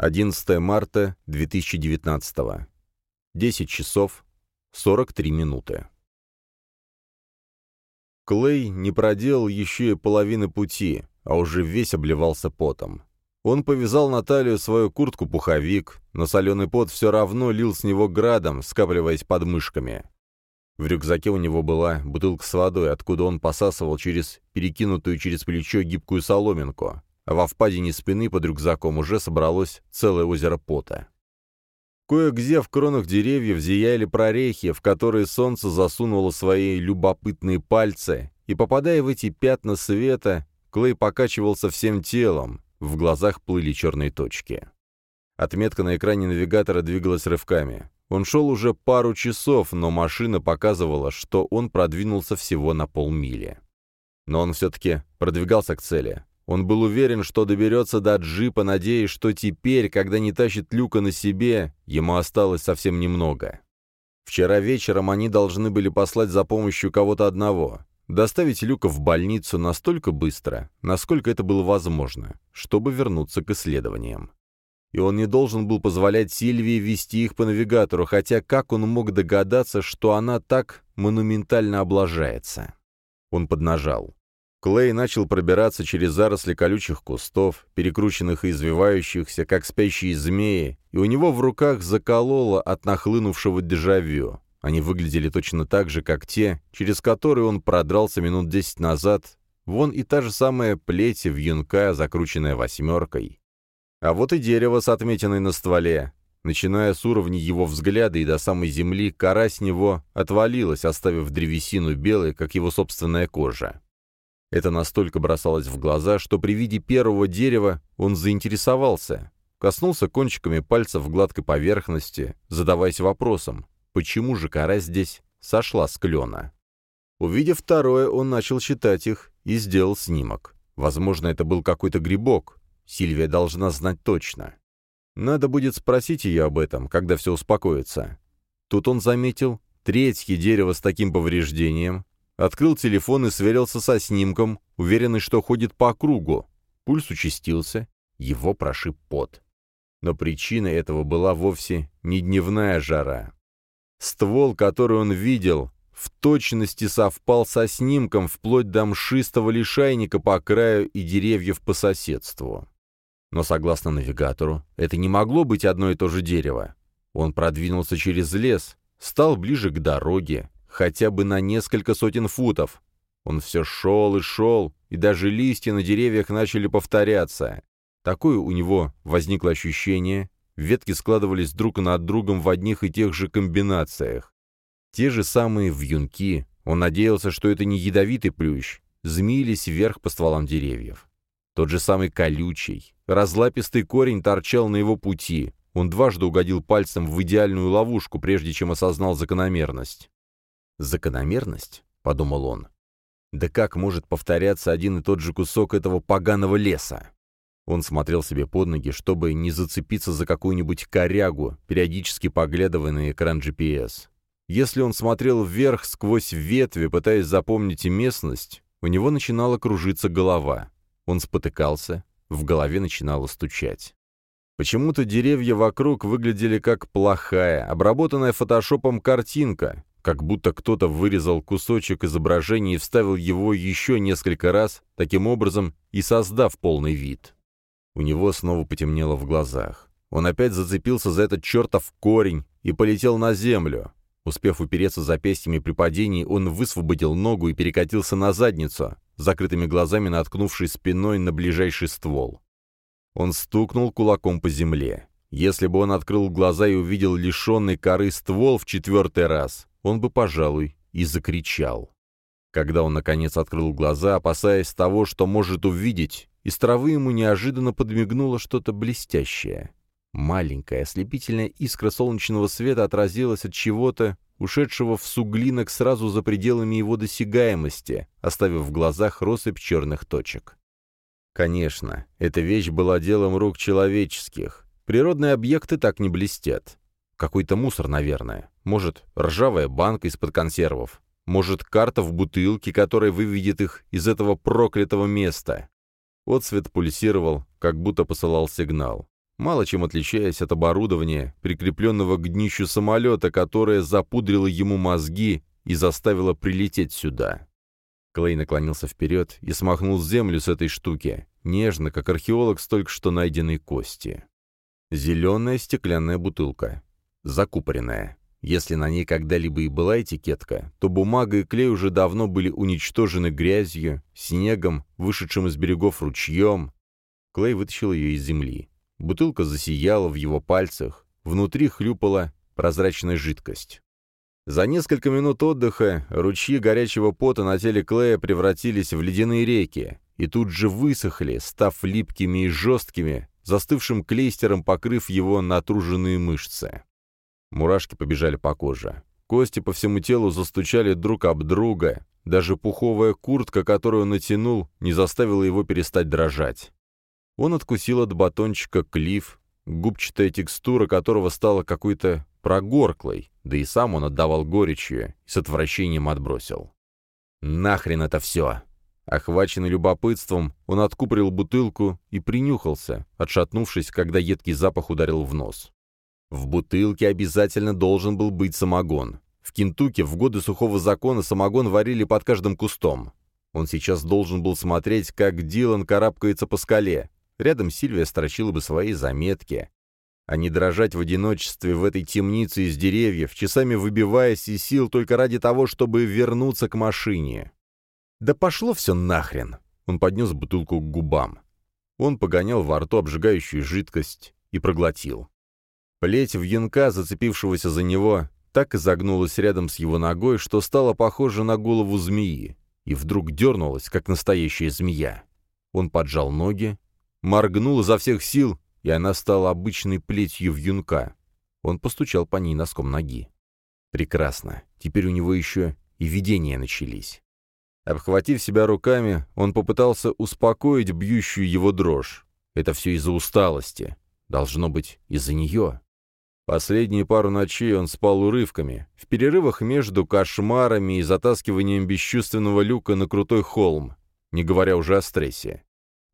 11 марта 2019. 10 часов 43 минуты. Клей не проделал еще и половины пути, а уже весь обливался потом. Он повязал на талию свою куртку-пуховик, но соленый пот все равно лил с него градом, скапливаясь под мышками. В рюкзаке у него была бутылка с водой, откуда он посасывал через перекинутую через плечо гибкую соломинку, а во впадине спины под рюкзаком уже собралось целое озеро пота. Кое-где в кронах деревьев зияли прорехи, в которые солнце засунуло свои любопытные пальцы, и, попадая в эти пятна света, Клей покачивался всем телом, в глазах плыли черные точки. Отметка на экране навигатора двигалась рывками. Он шел уже пару часов, но машина показывала, что он продвинулся всего на полмили. Но он все-таки продвигался к цели. Он был уверен, что доберется до джипа, надеясь, что теперь, когда не тащит люка на себе, ему осталось совсем немного. Вчера вечером они должны были послать за помощью кого-то одного, доставить люка в больницу настолько быстро, насколько это было возможно, чтобы вернуться к исследованиям. И он не должен был позволять Сильвии вести их по навигатору, хотя как он мог догадаться, что она так монументально облажается? Он поднажал. Клей начал пробираться через заросли колючих кустов, перекрученных и извивающихся, как спящие змеи, и у него в руках закололо от нахлынувшего дежавю. Они выглядели точно так же, как те, через которые он продрался минут десять назад. Вон и та же самая плеть вьюнка, закрученная восьмеркой. А вот и дерево с отметиной на стволе. Начиная с уровня его взгляда и до самой земли, кора с него отвалилась, оставив древесину белой, как его собственная кожа. Это настолько бросалось в глаза, что при виде первого дерева он заинтересовался, коснулся кончиками пальцев гладкой поверхности, задаваясь вопросом, почему же кора здесь сошла с клена. Увидев второе, он начал считать их и сделал снимок. Возможно, это был какой-то грибок. Сильвия должна знать точно. Надо будет спросить ее об этом, когда все успокоится. Тут он заметил третье дерево с таким повреждением, Открыл телефон и сверился со снимком, уверенный, что ходит по кругу. Пульс участился, его прошиб пот. Но причиной этого была вовсе не дневная жара. Ствол, который он видел, в точности совпал со снимком вплоть до мшистого лишайника по краю и деревьев по соседству. Но, согласно навигатору, это не могло быть одно и то же дерево. Он продвинулся через лес, стал ближе к дороге, хотя бы на несколько сотен футов. Он все шел и шел, и даже листья на деревьях начали повторяться. Такое у него возникло ощущение, ветки складывались друг над другом в одних и тех же комбинациях. Те же самые вьюнки, он надеялся, что это не ядовитый плющ, змеились вверх по стволам деревьев. Тот же самый колючий, разлапистый корень торчал на его пути. Он дважды угодил пальцем в идеальную ловушку, прежде чем осознал закономерность. «Закономерность?» — подумал он. «Да как может повторяться один и тот же кусок этого поганого леса?» Он смотрел себе под ноги, чтобы не зацепиться за какую-нибудь корягу, периодически поглядывая на экран GPS. Если он смотрел вверх сквозь ветви, пытаясь запомнить местность, у него начинала кружиться голова. Он спотыкался, в голове начинало стучать. Почему-то деревья вокруг выглядели как плохая, обработанная фотошопом картинка, как будто кто-то вырезал кусочек изображения и вставил его еще несколько раз, таким образом и создав полный вид. У него снова потемнело в глазах. Он опять зацепился за этот чертов корень и полетел на землю. Успев упереться запястьями при падении, он высвободил ногу и перекатился на задницу, закрытыми глазами наткнувшись спиной на ближайший ствол. Он стукнул кулаком по земле. Если бы он открыл глаза и увидел лишенный коры ствол в четвертый раз, он бы, пожалуй, и закричал. Когда он, наконец, открыл глаза, опасаясь того, что может увидеть, из травы ему неожиданно подмигнуло что-то блестящее. Маленькая ослепительная искра солнечного света отразилась от чего-то, ушедшего в суглинок сразу за пределами его досягаемости, оставив в глазах россыпь черных точек. Конечно, эта вещь была делом рук человеческих. Природные объекты так не блестят. Какой-то мусор, наверное. Может, ржавая банка из-под консервов. Может, карта в бутылке, которая выведет их из этого проклятого места. Отцвет пульсировал, как будто посылал сигнал. мало чем отличаясь от оборудования, прикрепленного к днищу самолета, которое запудрило ему мозги и заставило прилететь сюда. Клей наклонился вперед и смахнул землю с этой штуки, нежно, как археолог с только что найденной кости. Зеленая стеклянная бутылка. Закупоренная. Если на ней когда-либо и была этикетка, то бумага и клей уже давно были уничтожены грязью, снегом, вышедшим из берегов ручьем. Клей вытащил ее из земли. Бутылка засияла в его пальцах, внутри хлюпала прозрачная жидкость. За несколько минут отдыха ручьи горячего пота на теле Клея превратились в ледяные реки и тут же высохли, став липкими и жесткими, застывшим клейстером покрыв его натруженные мышцы. Мурашки побежали по коже. Кости по всему телу застучали друг об друга. Даже пуховая куртка, которую он натянул, не заставила его перестать дрожать. Он откусил от батончика клиф, губчатая текстура которого стала какой-то прогорклой, да и сам он отдавал горечью и с отвращением отбросил. «Нахрен это все!» Охваченный любопытством, он откупорил бутылку и принюхался, отшатнувшись, когда едкий запах ударил в нос. В бутылке обязательно должен был быть самогон. В Кентукки в годы сухого закона самогон варили под каждым кустом. Он сейчас должен был смотреть, как Дилан карабкается по скале. Рядом Сильвия строчила бы свои заметки. А не дрожать в одиночестве в этой темнице из деревьев, часами выбиваясь из сил только ради того, чтобы вернуться к машине. «Да пошло все нахрен!» Он поднес бутылку к губам. Он погонял во рту обжигающую жидкость и проглотил. Плеть вьюнка, зацепившегося за него, так и загнулась рядом с его ногой, что стала похожа на голову змеи, и вдруг дернулась, как настоящая змея. Он поджал ноги, моргнул изо всех сил, и она стала обычной плетью вьюнка. Он постучал по ней носком ноги. Прекрасно. Теперь у него еще и видения начались. Обхватив себя руками, он попытался успокоить бьющую его дрожь. Это все из-за усталости. Должно быть, из-за нее. Последние пару ночей он спал урывками, в перерывах между кошмарами и затаскиванием бесчувственного люка на крутой холм, не говоря уже о стрессе.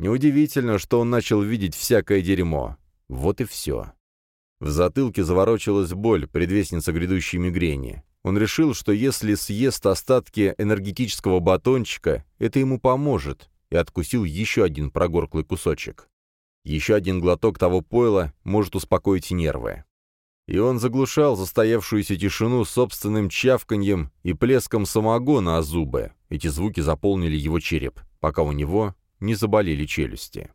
Неудивительно, что он начал видеть всякое дерьмо. Вот и все. В затылке заворочилась боль, предвестница грядущей мигрени. Он решил, что если съест остатки энергетического батончика, это ему поможет, и откусил еще один прогорклый кусочек. Еще один глоток того пойла может успокоить нервы и он заглушал застоявшуюся тишину собственным чавканьем и плеском самогона о зубы. Эти звуки заполнили его череп, пока у него не заболели челюсти.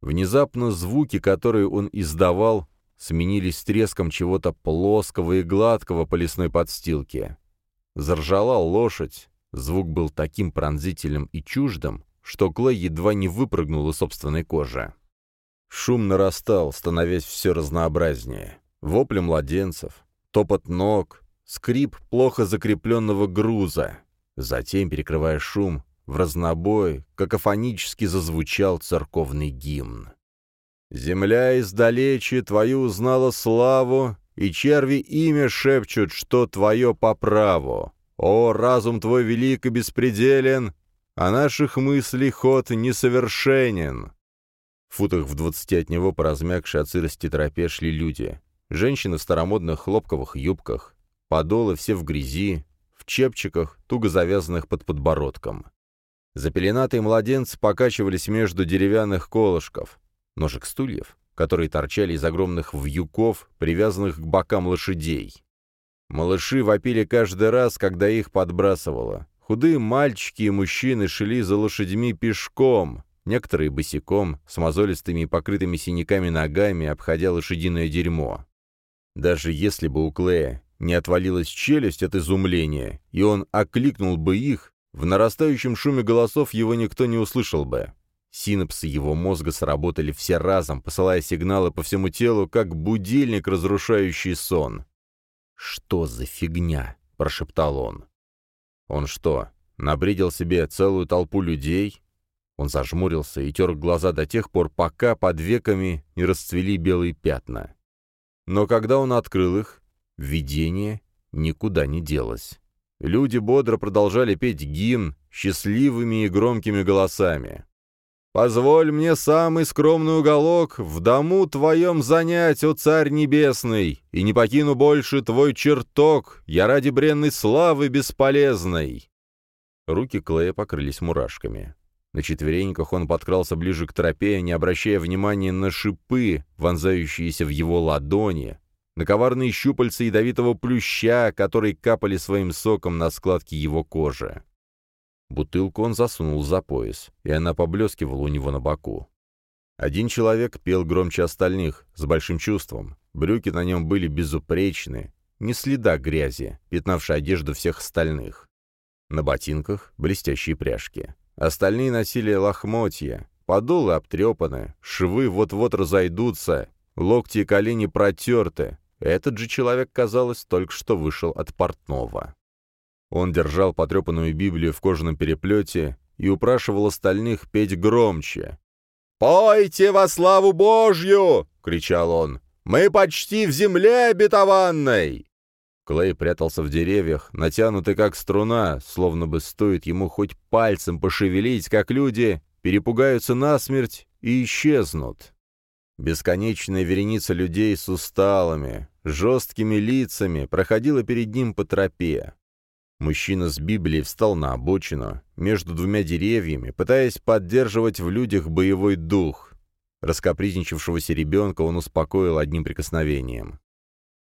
Внезапно звуки, которые он издавал, сменились треском чего-то плоского и гладкого по лесной подстилке. Заржала лошадь. Звук был таким пронзительным и чуждым, что Клей едва не выпрыгнул из собственной кожи. Шум нарастал, становясь все разнообразнее вопли младенцев, топот ног, скрип плохо закрепленного груза. Затем, перекрывая шум, в разнобой какофонически зазвучал церковный гимн. «Земля издалече твою узнала славу, и черви имя шепчут, что твое по праву. О, разум твой велик и беспределен, а наших мыслей ход несовершенен!» В футах в двадцати от него по размягшей от сырости тропе шли люди. Женщины в старомодных хлопковых юбках, подолы все в грязи, в чепчиках, туго завязанных под подбородком. Запеленатые младенцы покачивались между деревянных колышков, ножек стульев, которые торчали из огромных вьюков, привязанных к бокам лошадей. Малыши вопили каждый раз, когда их подбрасывало. Худые мальчики и мужчины шли за лошадьми пешком, некоторые босиком, с мозолистыми и покрытыми синяками ногами, обходя лошадиное дерьмо. Даже если бы у Клея не отвалилась челюсть от изумления, и он окликнул бы их, в нарастающем шуме голосов его никто не услышал бы. Синапсы его мозга сработали все разом, посылая сигналы по всему телу, как будильник, разрушающий сон. «Что за фигня?» — прошептал он. «Он что, набредил себе целую толпу людей?» Он зажмурился и тер глаза до тех пор, пока под веками не расцвели белые пятна. Но когда он открыл их, видение никуда не делось. Люди бодро продолжали петь гимн счастливыми и громкими голосами. Позволь мне самый скромный уголок в дому твоем занять, о царь небесный, и не покину больше твой чертог, я ради бренной славы бесполезной». Руки Клея покрылись мурашками. На четвереньках он подкрался ближе к тропе, не обращая внимания на шипы, вонзающиеся в его ладони, на коварные щупальца ядовитого плюща, которые капали своим соком на складки его кожи. Бутылку он засунул за пояс, и она поблескивала у него на боку. Один человек пел громче остальных, с большим чувством. Брюки на нем были безупречны, ни следа грязи, пятнавшей одежду всех остальных. На ботинках блестящие пряжки. Остальные носили лохмотья, подолы обтрепаны, швы вот-вот разойдутся, локти и колени протерты. Этот же человек, казалось, только что вышел от портного. Он держал потрепанную Библию в кожаном переплете и упрашивал остальных петь громче. «Пойте во славу Божью!» — кричал он. «Мы почти в земле обетованной!» Клей прятался в деревьях, натянутый как струна, словно бы стоит ему хоть пальцем пошевелить, как люди перепугаются насмерть и исчезнут. Бесконечная вереница людей с усталыми, жесткими лицами проходила перед ним по тропе. Мужчина с Библией встал на обочину, между двумя деревьями, пытаясь поддерживать в людях боевой дух. Раскопризничавшегося ребенка он успокоил одним прикосновением.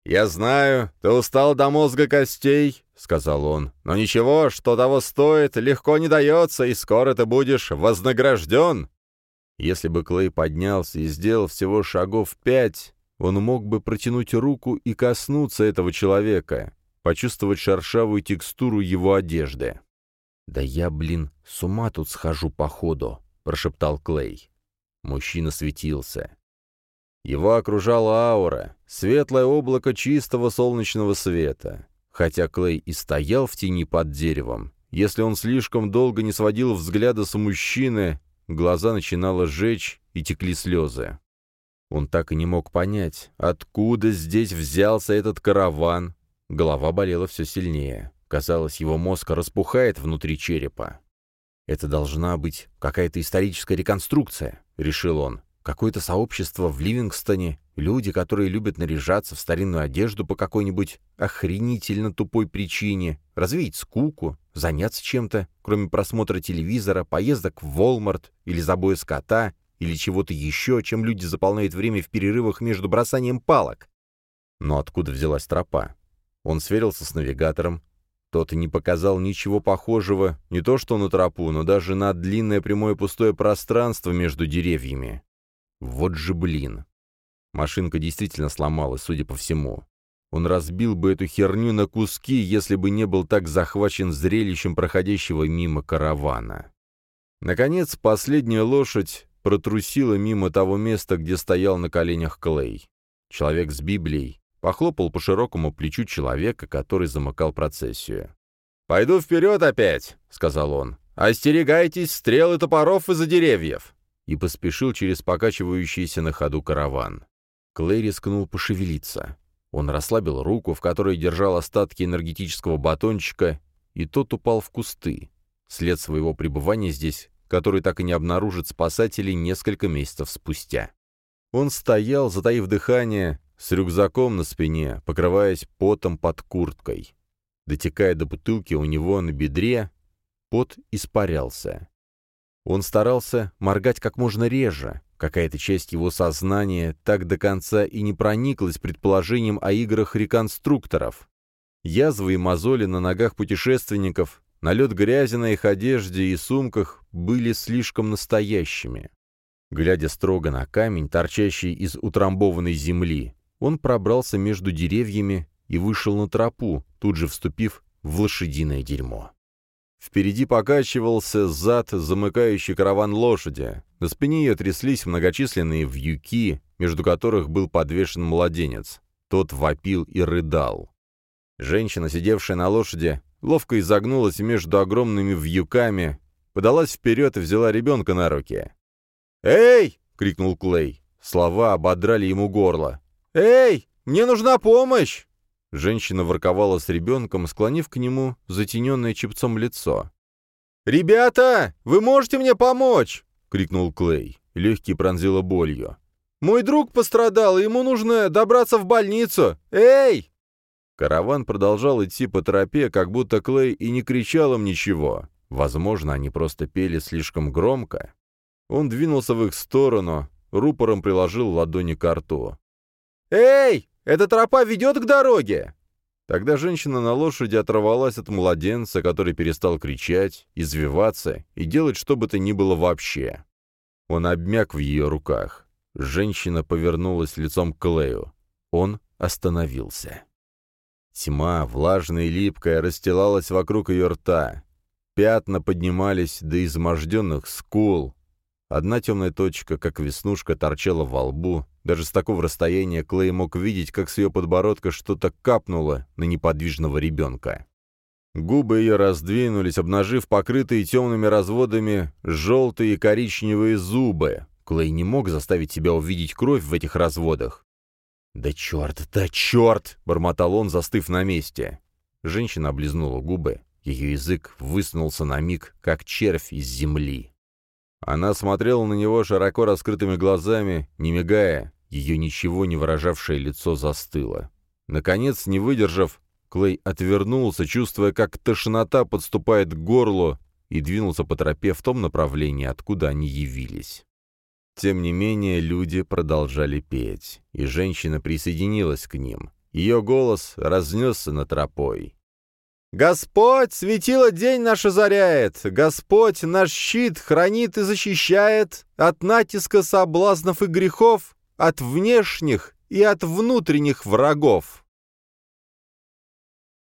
«Я знаю, ты устал до мозга костей», — сказал он, — «но ничего, что того стоит, легко не дается, и скоро ты будешь вознагражден». Если бы Клей поднялся и сделал всего шагов пять, он мог бы протянуть руку и коснуться этого человека, почувствовать шершавую текстуру его одежды. «Да я, блин, с ума тут схожу походу», — прошептал Клей. Мужчина светился. Его окружала аура, светлое облако чистого солнечного света. Хотя Клей и стоял в тени под деревом, если он слишком долго не сводил взгляда с мужчины, глаза начинало жечь и текли слезы. Он так и не мог понять, откуда здесь взялся этот караван, Голова болела все сильнее. Казалось, его мозг распухает внутри черепа. «Это должна быть какая-то историческая реконструкция», — решил он. «Какое-то сообщество в Ливингстоне, люди, которые любят наряжаться в старинную одежду по какой-нибудь охренительно тупой причине, развеять скуку, заняться чем-то, кроме просмотра телевизора, поездок в Волмарт или забоя скота, или чего-то еще, чем люди заполняют время в перерывах между бросанием палок. Но откуда взялась тропа? Он сверился с навигатором. Тот не показал ничего похожего, не то что на тропу, но даже на длинное прямое пустое пространство между деревьями. Вот же блин. Машинка действительно сломалась, судя по всему. Он разбил бы эту херню на куски, если бы не был так захвачен зрелищем проходящего мимо каравана. Наконец, последняя лошадь протрусила мимо того места, где стоял на коленях Клей. Человек с Библией Похлопал по широкому плечу человека, который замыкал процессию. «Пойду вперед опять», — сказал он. «Остерегайтесь стрел и топоров из-за деревьев!» И поспешил через покачивающийся на ходу караван. Клей рискнул пошевелиться. Он расслабил руку, в которой держал остатки энергетического батончика, и тот упал в кусты. След своего пребывания здесь, который так и не обнаружит спасатели несколько месяцев спустя. Он стоял, затаив дыхание, с рюкзаком на спине, покрываясь потом под курткой. Дотекая до бутылки у него на бедре, пот испарялся. Он старался моргать как можно реже. Какая-то часть его сознания так до конца и не прониклась предположением о играх реконструкторов. Язвы и мозоли на ногах путешественников, налет грязи на их одежде и сумках были слишком настоящими. Глядя строго на камень, торчащий из утрамбованной земли, он пробрался между деревьями и вышел на тропу, тут же вступив в лошадиное дерьмо. Впереди покачивался зад, замыкающий караван лошади. На спине ее тряслись многочисленные вьюки, между которых был подвешен младенец. Тот вопил и рыдал. Женщина, сидевшая на лошади, ловко изогнулась между огромными вьюками, подалась вперед и взяла ребенка на руки. «Эй!» — крикнул Клей. Слова ободрали ему горло. «Эй, мне нужна помощь!» Женщина ворковала с ребенком, склонив к нему затененное чепцом лицо. «Ребята, вы можете мне помочь?» — крикнул Клей. Легкие пронзило болью. «Мой друг пострадал, ему нужно добраться в больницу! Эй!» Караван продолжал идти по тропе, как будто Клей и не кричал им ничего. Возможно, они просто пели слишком громко. Он двинулся в их сторону, рупором приложил ладони к рту. «Эй! Эта тропа ведет к дороге!» Тогда женщина на лошади оторвалась от младенца, который перестал кричать, извиваться и делать что бы то ни было вообще. Он обмяк в ее руках. Женщина повернулась лицом к Клею. Он остановился. Тьма, влажная и липкая, расстилалась вокруг ее рта. Пятна поднимались до изможденных скул. Одна темная точка, как веснушка, торчала во лбу. Даже с такого расстояния Клей мог видеть, как с ее подбородка что-то капнуло на неподвижного ребенка. Губы ее раздвинулись, обнажив покрытые темными разводами желтые и коричневые зубы. Клей не мог заставить себя увидеть кровь в этих разводах. «Да черт, да черт!» — бормотал он, застыв на месте. Женщина облизнула губы. Ее язык высунулся на миг, как червь из земли. Она смотрела на него широко раскрытыми глазами, не мигая. Ее ничего не выражавшее лицо застыло. Наконец, не выдержав, Клей отвернулся, чувствуя, как тошнота подступает к горлу, и двинулся по тропе в том направлении, откуда они явились. Тем не менее, люди продолжали петь, и женщина присоединилась к ним. Ее голос разнесся над тропой. «Господь, светило день наш озаряет! Господь наш щит хранит и защищает от натиска соблазнов и грехов, от внешних и от внутренних врагов!»